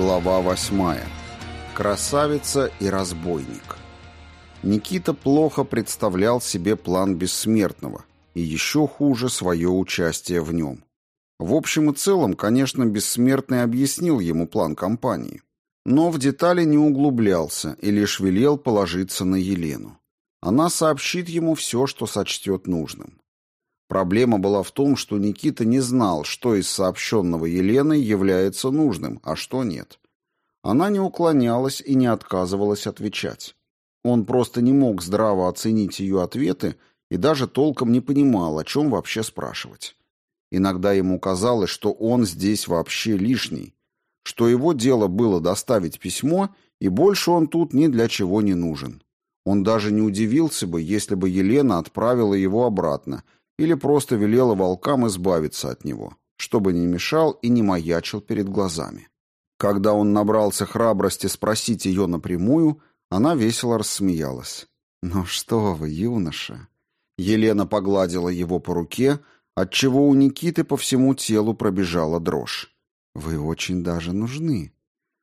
Глава восьмая. Красавица и разбойник. Никита плохо представлял себе план бессмертного, и еще хуже свое участие в нем. В общем и целом, конечно, бессмертный объяснил ему план компании, но в детали не углублялся и лишь велел положиться на Елену. Она сообщит ему все, что сочтет нужным. Проблема была в том, что Никита не знал, что из сообщенного Еленой является нужным, а что нет. Она не уклонялась и не отказывалась отвечать. Он просто не мог здраво оценить ее ответы и даже толком не понимал, о чем вообще спрашивать. Иногда ему казалось, что он здесь вообще лишний, что его дело было доставить письмо, и больше он тут ни для чего не нужен. Он даже не удивился бы, если бы Елена отправила его обратно – или просто велела волкам избавиться от него, чтобы не мешал и не маячил перед глазами. Когда он набрался храбрости спросить ее напрямую, она весело рассмеялась. «Ну что вы, юноша!» Елена погладила его по руке, отчего у Никиты по всему телу пробежала дрожь. «Вы очень даже нужны.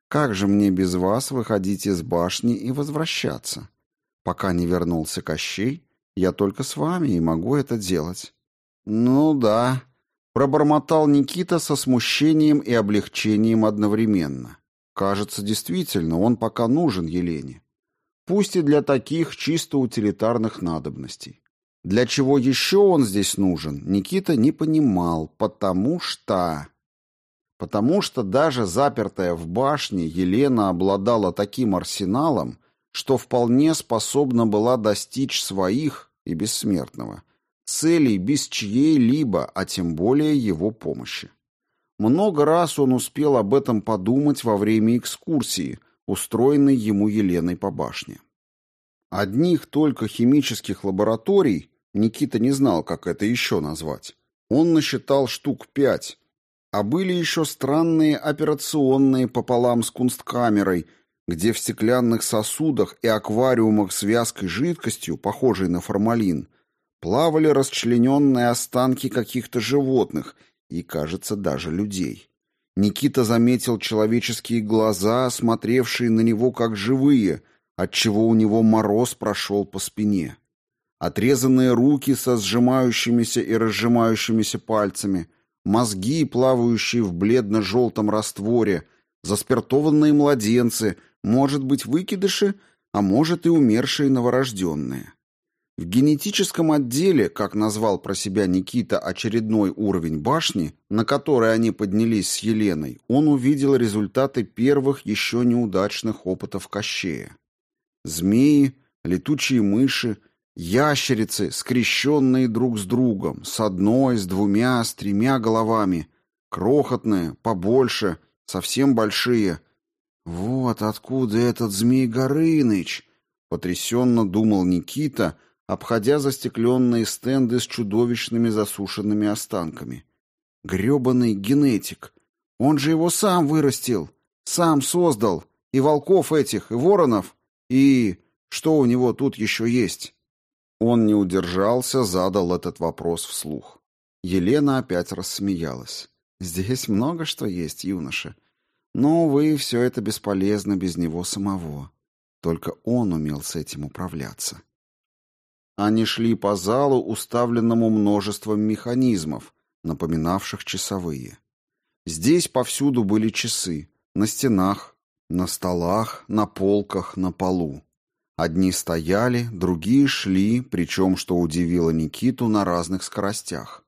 Как же мне без вас выходить из башни и возвращаться? Пока не вернулся Кощей, я только с вами и могу это делать». «Ну да», — пробормотал Никита со смущением и облегчением одновременно. «Кажется, действительно, он пока нужен Елене. Пусть и для таких чисто утилитарных надобностей. Для чего еще он здесь нужен, Никита не понимал, потому что... Потому что даже запертая в башне Елена обладала таким арсеналом, что вполне способна была достичь своих и бессмертного целей без чьей-либо, а тем более его помощи. Много раз он успел об этом подумать во время экскурсии, устроенной ему Еленой по башне. Одних только химических лабораторий, Никита не знал, как это еще назвать, он насчитал штук пять, а были еще странные операционные пополам с кунсткамерой, где в стеклянных сосудах и аквариумах с вязкой жидкостью, похожей на формалин, плавали расчлененные останки каких-то животных и, кажется, даже людей. Никита заметил человеческие глаза, смотревшие на него как живые, отчего у него мороз прошел по спине. Отрезанные руки со сжимающимися и разжимающимися пальцами, мозги, плавающие в бледно-желтом растворе, заспиртованные младенцы, может быть, выкидыши, а может и умершие новорожденные. В генетическом отделе, как назвал про себя Никита очередной уровень башни, на который они поднялись с Еленой, он увидел результаты первых еще неудачных опытов Кощея. Змеи, летучие мыши, ящерицы, скрещенные друг с другом, с одной, с двумя, с тремя головами, крохотные, побольше, совсем большие. «Вот откуда этот Змей Горыныч!» — потрясенно думал Никита — обходя застекленные стенды с чудовищными засушенными останками. Грёбаный генетик. Он же его сам вырастил, сам создал. И волков этих, и воронов, и... Что у него тут еще есть? Он не удержался, задал этот вопрос вслух. Елена опять рассмеялась. «Здесь много что есть, юноша. Но, вы все это бесполезно без него самого. Только он умел с этим управляться». Они шли по залу, уставленному множеством механизмов, напоминавших часовые. Здесь повсюду были часы, на стенах, на столах, на полках, на полу. Одни стояли, другие шли, причем, что удивило Никиту, на разных скоростях.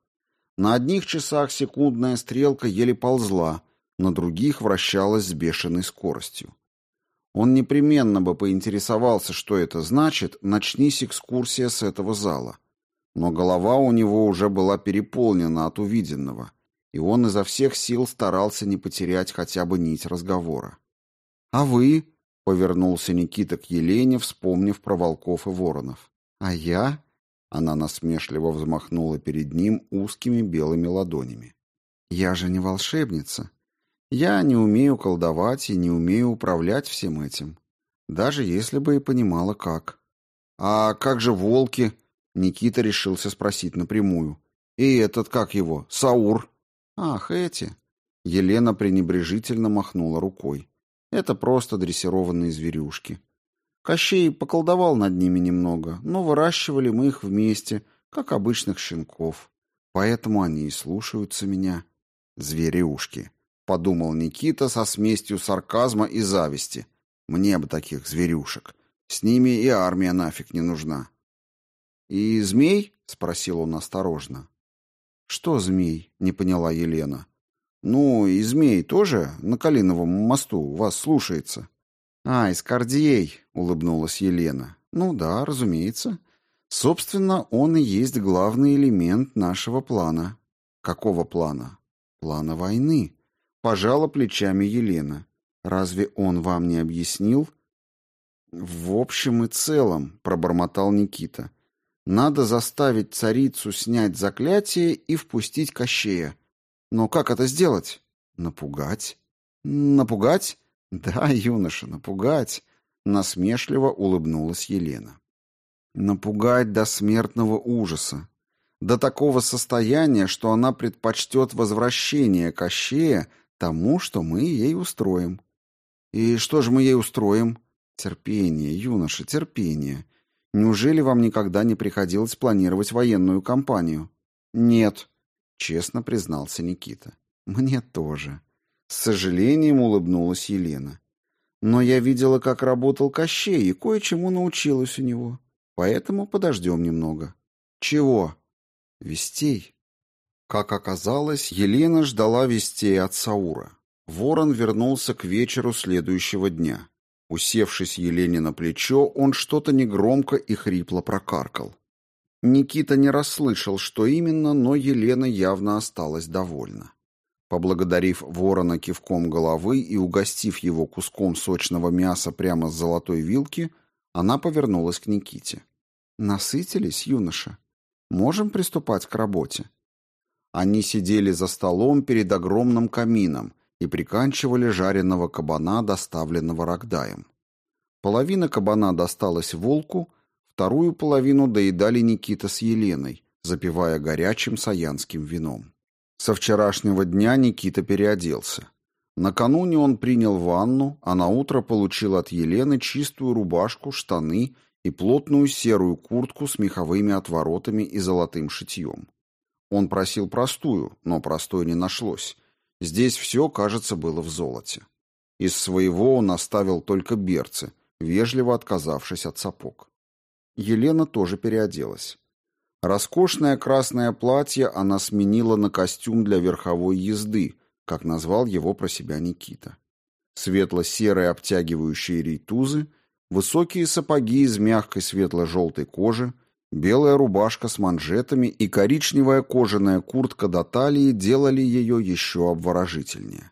На одних часах секундная стрелка еле ползла, на других вращалась с бешеной скоростью. Он непременно бы поинтересовался, что это значит, начнись экскурсия с этого зала. Но голова у него уже была переполнена от увиденного, и он изо всех сил старался не потерять хотя бы нить разговора. «А вы?» — повернулся Никита к Елене, вспомнив про волков и воронов. «А я?» — она насмешливо взмахнула перед ним узкими белыми ладонями. «Я же не волшебница. Я не умею колдовать и не умею управлять всем этим, даже если бы и понимала как. А как же волки? Никита решился спросить напрямую. И этот, как его, Саур? Ах, эти. Елена пренебрежительно махнула рукой. Это просто дрессированные зверюшки. Кощей поколдовал над ними немного, но выращивали мы их вместе, как обычных щенков. Поэтому они и слушаются меня. Зверюшки, подумал Никита со смесью сарказма и зависти. Мне бы таких зверюшек. С ними и армия нафиг не нужна. И змей? спросил он осторожно. Что змей? не поняла Елена. Ну, и змей тоже на Калиновом мосту вас слушается. А, из Кардией, улыбнулась Елена. Ну да, разумеется. Собственно, он и есть главный элемент нашего плана. Какого плана? Плана войны. Пожала плечами Елена. Разве он вам не объяснил? В общем и целом, пробормотал Никита. Надо заставить царицу снять заклятие и впустить Кощея. Но как это сделать? Напугать? Напугать? Да, юноша, напугать. Насмешливо улыбнулась Елена. Напугать до смертного ужаса. До такого состояния, что она предпочтет возвращение Кощея тому, что мы ей устроим. И что же мы ей устроим? Терпение, юноша, терпение. Неужели вам никогда не приходилось планировать военную кампанию? Нет, честно признался Никита. Мне тоже. С сожалением улыбнулась Елена. Но я видела, как работал Кощей, и кое-чему научилась у него. Поэтому подождем немного. Чего? Вестей. Как оказалось, Елена ждала вестей от Саура. Ворон вернулся к вечеру следующего дня. Усевшись Елене на плечо, он что-то негромко и хрипло прокаркал. Никита не расслышал, что именно, но Елена явно осталась довольна. Поблагодарив ворона кивком головы и угостив его куском сочного мяса прямо с золотой вилки, она повернулась к Никите. «Насытились, юноша? Можем приступать к работе?» Они сидели за столом перед огромным камином, и приканчивали жареного кабана, доставленного Рогдаем. Половина кабана досталась волку, вторую половину доедали Никита с Еленой, запивая горячим саянским вином. Со вчерашнего дня Никита переоделся. Накануне он принял ванну, а на утро получил от Елены чистую рубашку, штаны и плотную серую куртку с меховыми отворотами и золотым шитьем. Он просил простую, но простой не нашлось, Здесь все, кажется, было в золоте. Из своего он оставил только берцы, вежливо отказавшись от сапог. Елена тоже переоделась. Роскошное красное платье она сменила на костюм для верховой езды, как назвал его про себя Никита. Светло-серые обтягивающие рейтузы, высокие сапоги из мягкой светло-желтой кожи, Белая рубашка с манжетами и коричневая кожаная куртка до талии делали ее еще обворожительнее.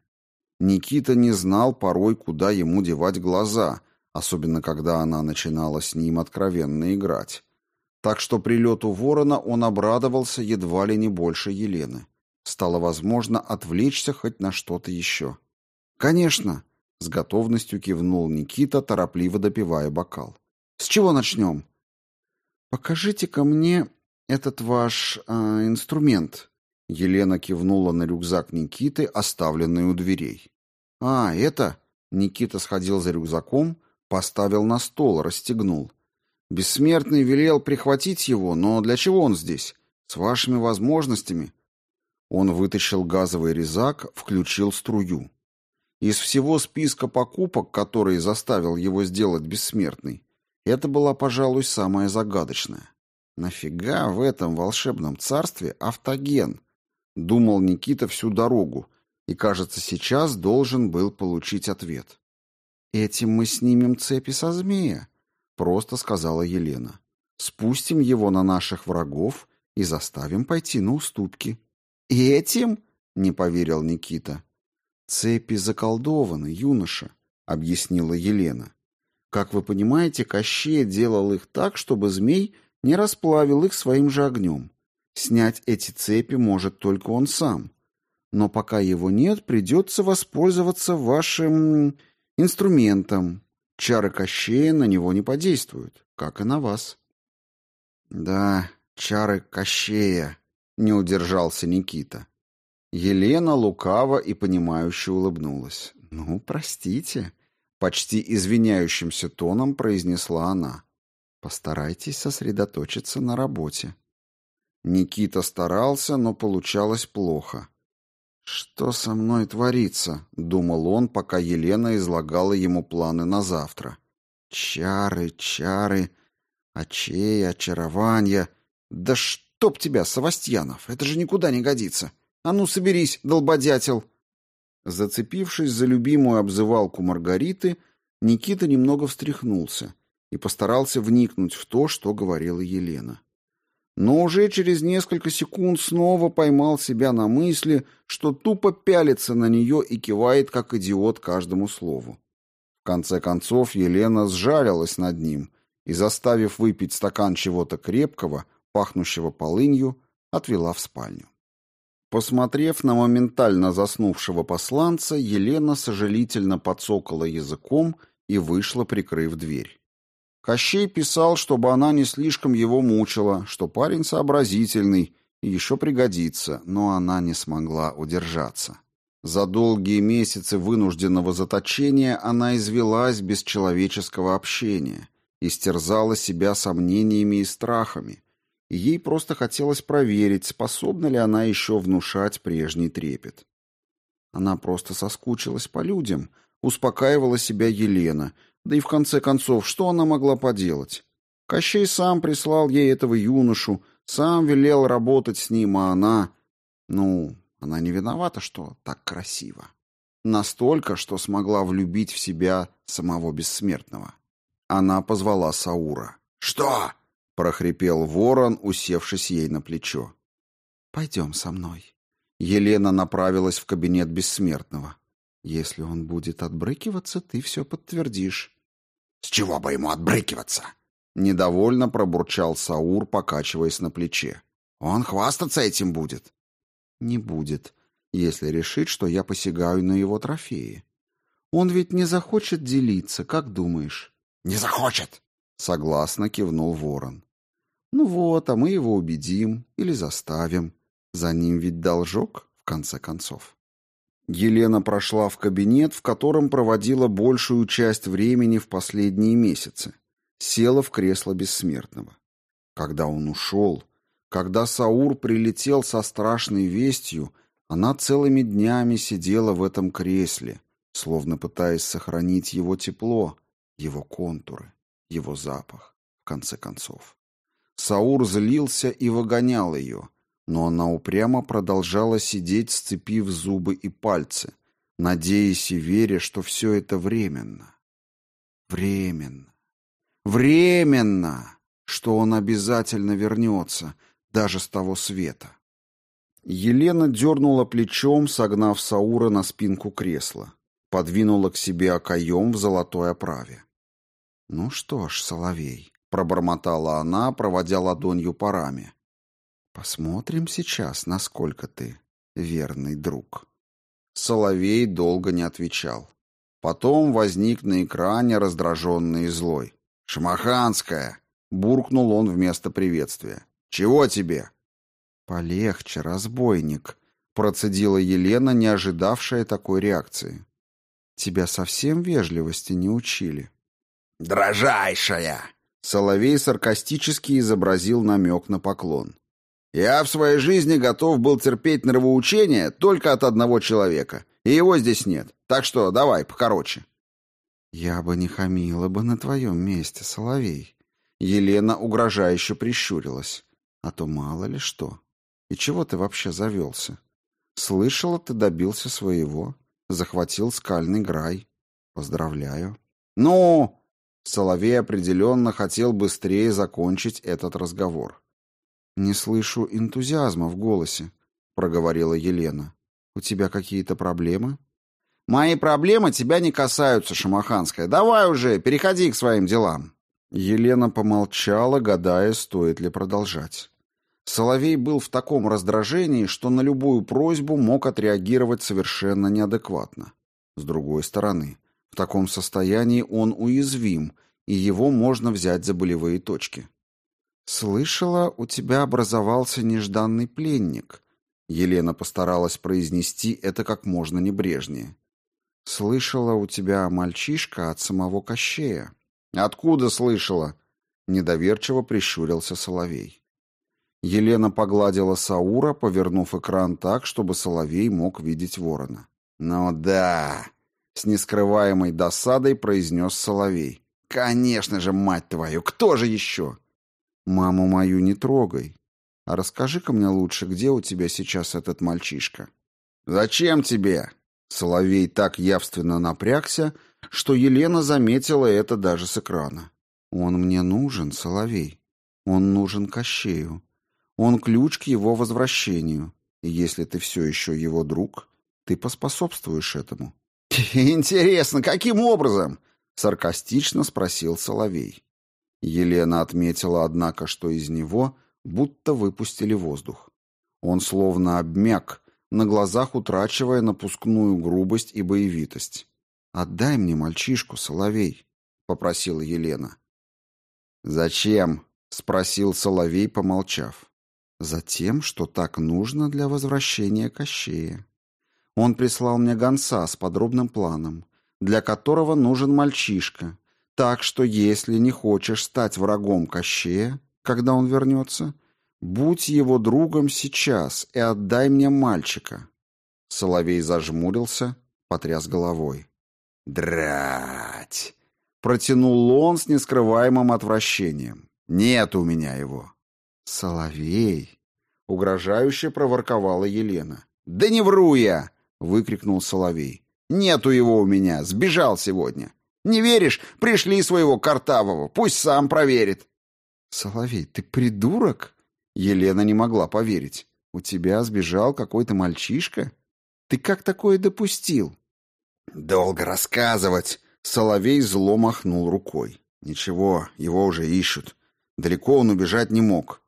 Никита не знал порой, куда ему девать глаза, особенно когда она начинала с ним откровенно играть. Так что прилету ворона он обрадовался едва ли не больше Елены. Стало возможно отвлечься хоть на что-то еще. «Конечно!» — с готовностью кивнул Никита, торопливо допивая бокал. «С чего начнем?» «Покажите-ка мне этот ваш э, инструмент». Елена кивнула на рюкзак Никиты, оставленный у дверей. «А, это...» Никита сходил за рюкзаком, поставил на стол, расстегнул. «Бессмертный велел прихватить его, но для чего он здесь? С вашими возможностями?» Он вытащил газовый резак, включил струю. Из всего списка покупок, которые заставил его сделать бессмертный, это была, пожалуй, самая загадочная. Нафига в этом волшебном царстве автоген? Думал Никита всю дорогу, и, кажется, сейчас должен был получить ответ. «Этим мы снимем цепи со змея», — просто сказала Елена. «Спустим его на наших врагов и заставим пойти на уступки». «Этим?» — не поверил Никита. «Цепи заколдованы, юноша», — объяснила Елена. Как вы понимаете, Кощей делал их так, чтобы змей не расплавил их своим же огнем. Снять эти цепи может только он сам. Но пока его нет, придется воспользоваться вашим инструментом. Чары Кощея на него не подействуют, как и на вас. Да, чары Кощея, не удержался Никита. Елена лукаво и понимающе улыбнулась. Ну, простите, Почти извиняющимся тоном произнесла она. Постарайтесь сосредоточиться на работе. Никита старался, но получалось плохо. «Что со мной творится?» — думал он, пока Елена излагала ему планы на завтра. «Чары, чары, очей, очарования. Да чтоб тебя, Савастьянов, это же никуда не годится. А ну, соберись, долбодятел!» Зацепившись за любимую обзывалку Маргариты, Никита немного встряхнулся и постарался вникнуть в то, что говорила Елена но уже через несколько секунд снова поймал себя на мысли, что тупо пялится на нее и кивает, как идиот, каждому слову. В конце концов Елена сжалилась над ним и, заставив выпить стакан чего-то крепкого, пахнущего полынью, отвела в спальню. Посмотрев на моментально заснувшего посланца, Елена сожалительно подсокала языком и вышла, прикрыв дверь. Кощей писал, чтобы она не слишком его мучила, что парень сообразительный и еще пригодится, но она не смогла удержаться. За долгие месяцы вынужденного заточения она извелась без человеческого общения, истерзала себя сомнениями и страхами, и ей просто хотелось проверить, способна ли она еще внушать прежний трепет. Она просто соскучилась по людям, успокаивала себя Елена — да и в конце концов, что она могла поделать? Кощей сам прислал ей этого юношу, сам велел работать с ним, а она... Ну, она не виновата, что так красиво. Настолько, что смогла влюбить в себя самого бессмертного. Она позвала Саура. «Что?» — прохрипел ворон, усевшись ей на плечо. «Пойдем со мной». Елена направилась в кабинет бессмертного. «Если он будет отбрыкиваться, ты все подтвердишь. С чего бы ему отбрыкиваться? Недовольно пробурчал Саур, покачиваясь на плече. Он хвастаться этим будет? Не будет, если решит, что я посягаю на его трофеи. Он ведь не захочет делиться, как думаешь? Не захочет, согласно кивнул Ворон. Ну вот, а мы его убедим или заставим. За ним ведь должок, в конце концов. Елена прошла в кабинет, в котором проводила большую часть времени в последние месяцы. Села в кресло бессмертного. Когда он ушел, когда Саур прилетел со страшной вестью, она целыми днями сидела в этом кресле, словно пытаясь сохранить его тепло, его контуры, его запах, в конце концов. Саур злился и выгонял ее, но она упрямо продолжала сидеть, сцепив зубы и пальцы, надеясь и веря, что все это временно. Временно. Временно! Что он обязательно вернется, даже с того света. Елена дернула плечом, согнав Саура на спинку кресла. Подвинула к себе окоем в золотой оправе. «Ну что ж, Соловей», — пробормотала она, проводя ладонью по раме. Посмотрим сейчас, насколько ты верный друг. Соловей долго не отвечал. Потом возник на экране раздраженный и злой. «Шамаханская!» — буркнул он вместо приветствия. «Чего тебе?» «Полегче, разбойник», — процедила Елена, не ожидавшая такой реакции. «Тебя совсем вежливости не учили». «Дрожайшая!» Соловей саркастически изобразил намек на поклон. Я в своей жизни готов был терпеть нравоучения только от одного человека, и его здесь нет. Так что давай, покороче. Я бы не хамила бы на твоем месте, Соловей. Елена угрожающе прищурилась. А то мало ли что. И чего ты вообще завелся? Слышала, ты добился своего. Захватил скальный грай. Поздравляю. Ну, Соловей определенно хотел быстрее закончить этот разговор. «Не слышу энтузиазма в голосе», — проговорила Елена. «У тебя какие-то проблемы?» «Мои проблемы тебя не касаются, Шамаханская. Давай уже, переходи к своим делам». Елена помолчала, гадая, стоит ли продолжать. Соловей был в таком раздражении, что на любую просьбу мог отреагировать совершенно неадекватно. С другой стороны, в таком состоянии он уязвим, и его можно взять за болевые точки. «Слышала, у тебя образовался нежданный пленник». Елена постаралась произнести это как можно небрежнее. Слышала у тебя мальчишка от самого Кощея. Откуда слышала? Недоверчиво прищурился Соловей. Елена погладила Саура, повернув экран так, чтобы Соловей мог видеть ворона. «Ну да!» — с нескрываемой досадой произнес Соловей. «Конечно же, мать твою! Кто же еще?» «Маму мою не трогай. А расскажи-ка мне лучше, где у тебя сейчас этот мальчишка?» «Зачем тебе?» Соловей так явственно напрягся, что Елена заметила это даже с экрана. «Он мне нужен, Соловей. Он нужен Кощею. Он ключ к его возвращению. И если ты все еще его друг, ты поспособствуешь этому». «Интересно, каким образом?» — саркастично спросил Соловей. Елена отметила, однако, что из него будто выпустили воздух. Он словно обмяк, на глазах утрачивая напускную грубость и боевитость. «Отдай мне мальчишку, Соловей», — попросила Елена. «Зачем?» — спросил Соловей, помолчав. «Затем, что так нужно для возвращения Кощея. Он прислал мне гонца с подробным планом, для которого нужен мальчишка, так что если не хочешь стать врагом Кощея, когда он вернется, будь его другом сейчас и отдай мне мальчика». Соловей зажмурился, потряс головой. «Драть!» Протянул он с нескрываемым отвращением. «Нет у меня его». «Соловей!» — угрожающе проворковала Елена. «Да не вру я!» — выкрикнул Соловей. «Нету его у меня, сбежал сегодня. Не веришь? Пришли своего Картавого, пусть сам проверит». «Соловей, ты придурок?» Елена не могла поверить. «У тебя сбежал какой-то мальчишка? Ты как такое допустил?» «Долго рассказывать!» Соловей зло махнул рукой. «Ничего, его уже ищут. Далеко он убежать не мог».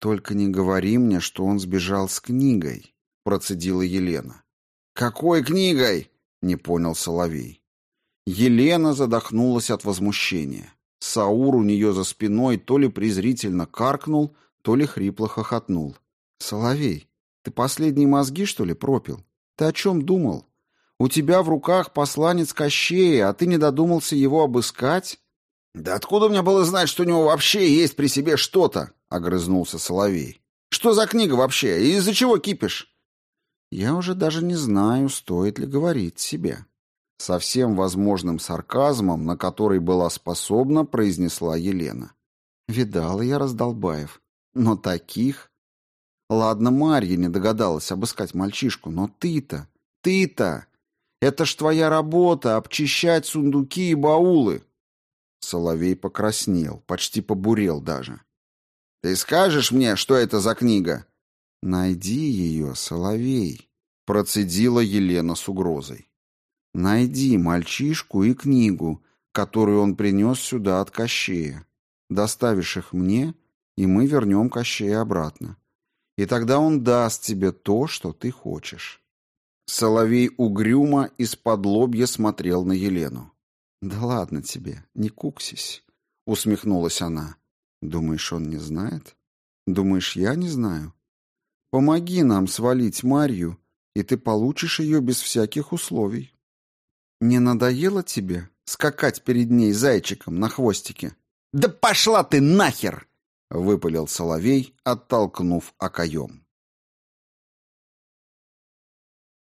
«Только не говори мне, что он сбежал с книгой», — процедила Елена. «Какой книгой?» — не понял Соловей. Елена задохнулась от возмущения. Саур у нее за спиной то ли презрительно каркнул, то ли хрипло хохотнул. «Соловей, ты последние мозги, что ли, пропил? Ты о чем думал? У тебя в руках посланец Кощея, а ты не додумался его обыскать?» «Да откуда мне было знать, что у него вообще есть при себе что-то?» — огрызнулся Соловей. «Что за книга вообще? И из-за чего кипишь?» «Я уже даже не знаю, стоит ли говорить себе». Со всем возможным сарказмом, на который была способна, произнесла Елена. «Видала я раздолбаев. Но таких...» «Ладно, Марья не догадалась обыскать мальчишку, но ты-то... Ты-то...» Это ж твоя работа — обчищать сундуки и баулы. Соловей покраснел, почти побурел даже. «Ты скажешь мне, что это за книга?» «Найди ее, Соловей», — процедила Елена с угрозой. «Найди мальчишку и книгу, которую он принес сюда от Кощея. Доставишь их мне, и мы вернем Кощея обратно. И тогда он даст тебе то, что ты хочешь». Соловей угрюмо из-под лобья смотрел на Елену. «Да ладно тебе, не куксись», — усмехнулась она. «Думаешь, он не знает? Думаешь, я не знаю? Помоги нам свалить Марью, и ты получишь ее без всяких условий. Не надоело тебе скакать перед ней зайчиком на хвостике?» «Да пошла ты нахер!» — выпалил Соловей, оттолкнув окоем.